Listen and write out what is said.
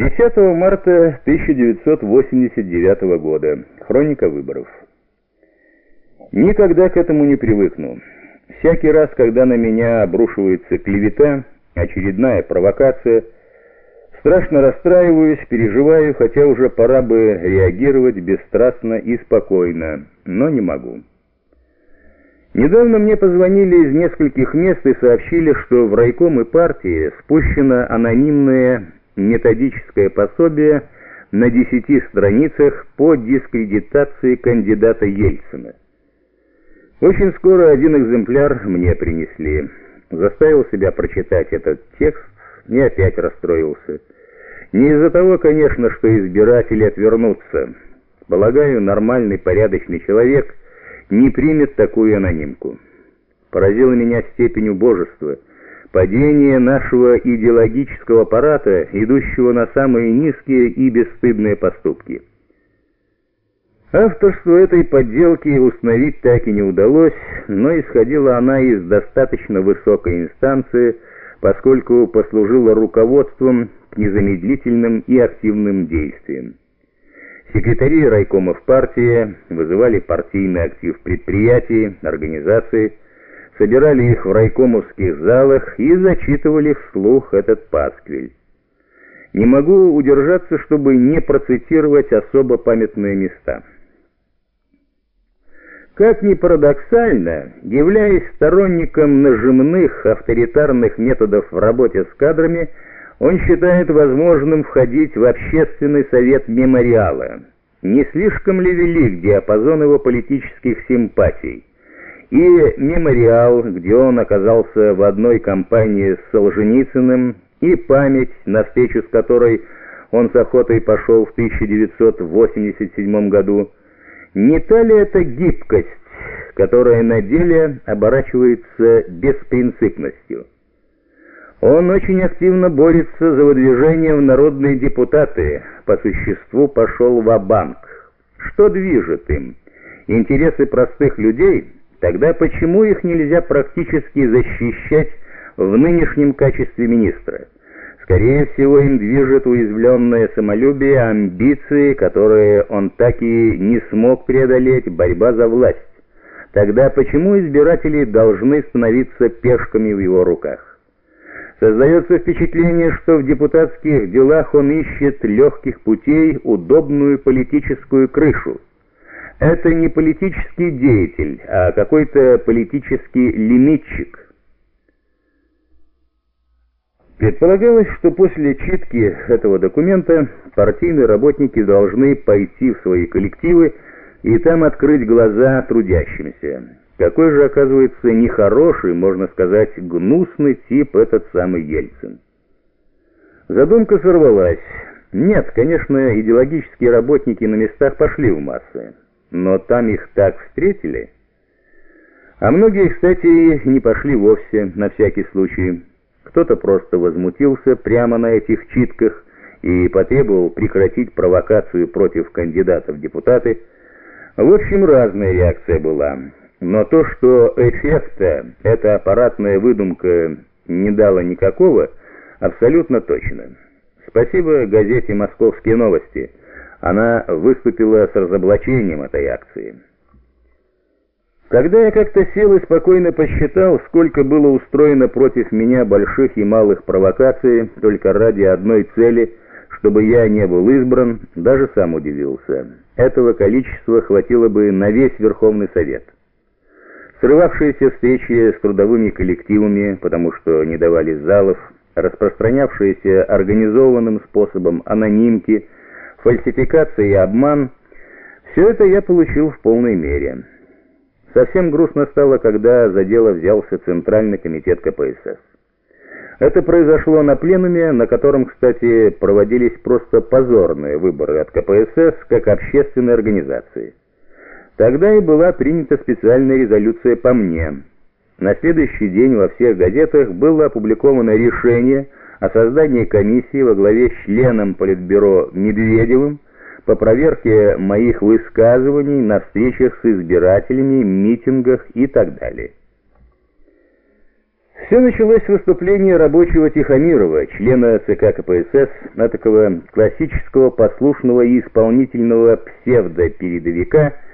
10 марта 1989 года. Хроника выборов. Никогда к этому не привыкну. Всякий раз, когда на меня обрушивается клевета, очередная провокация, страшно расстраиваюсь, переживаю, хотя уже пора бы реагировать бесстрастно и спокойно, но не могу. Недавно мне позвонили из нескольких мест и сообщили, что в райком и партии спущено анонимное методическое пособие на десяти страницах по дискредитации кандидата Ельцина. Очень скоро один экземпляр мне принесли. Заставил себя прочитать этот текст и опять расстроился. Не из-за того, конечно, что избиратели отвернутся. Полагаю, нормальный, порядочный человек не примет такую анонимку. Поразила меня степень убожества – падение нашего идеологического аппарата, идущего на самые низкие и бесстыдные поступки. Авторство этой подделки установить так и не удалось, но исходила она из достаточно высокой инстанции, поскольку послужила руководством к незамедлительным и активным действиям. Секретари райкомов партии вызывали партийный актив предприятий, организаций, собирали их в райкомовских залах и зачитывали вслух этот пасквиль. Не могу удержаться, чтобы не процитировать особо памятные места. Как ни парадоксально, являясь сторонником нажимных авторитарных методов в работе с кадрами, он считает возможным входить в общественный совет мемориала. Не слишком ли велик диапазон его политических симпатий? И «Мемориал», где он оказался в одной компании с Солженицыным, и «Память», на встречу с которой он с охотой пошел в 1987 году. Не та ли это гибкость, которая на деле оборачивается беспринципностью? Он очень активно борется за выдвижение в народные депутаты, по существу пошел в банк Что движет им? Интересы простых людей – Тогда почему их нельзя практически защищать в нынешнем качестве министра? Скорее всего, им движет уязвленное самолюбие, амбиции, которые он так и не смог преодолеть, борьба за власть. Тогда почему избиратели должны становиться пешками в его руках? Создается впечатление, что в депутатских делах он ищет легких путей, удобную политическую крышу. Это не политический деятель, а какой-то политический лимитчик. Предполагалось, что после читки этого документа партийные работники должны пойти в свои коллективы и там открыть глаза трудящимся. Какой же, оказывается, нехороший, можно сказать, гнусный тип этот самый Ельцин. Задумка сорвалась. Нет, конечно, идеологические работники на местах пошли в массы но там их так встретили. А многие, кстати, не пошли вовсе, на всякий случай. Кто-то просто возмутился прямо на этих читках и потребовал прекратить провокацию против кандидатов в депутаты. В общем, разная реакция была. Но то, что эффекта эта аппаратная выдумка не дала никакого, абсолютно точно. Спасибо газете «Московские новости», она выступила с разоблачением этой акции. Когда я как-то сел и спокойно посчитал, сколько было устроено против меня больших и малых провокаций только ради одной цели, чтобы я не был избран, даже сам удивился. Этого количества хватило бы на весь Верховный Совет. Срывавшиеся встречи с трудовыми коллективами, потому что не давали залов, распространявшиеся организованным способом анонимки – фальсификация и обман – все это я получил в полной мере. Совсем грустно стало, когда за дело взялся Центральный комитет КПСС. Это произошло на пленуме, на котором, кстати, проводились просто позорные выборы от КПСС как общественной организации. Тогда и была принята специальная резолюция по мне. На следующий день во всех газетах было опубликовано решение – о создании комиссии во главе с членом Политбюро Медведевым по проверке моих высказываний на встречах с избирателями, митингах и так далее. Все началось с выступления рабочего Тихомирова, члена ЦК КПСС, на такого классического послушного и исполнительного псевдопередовика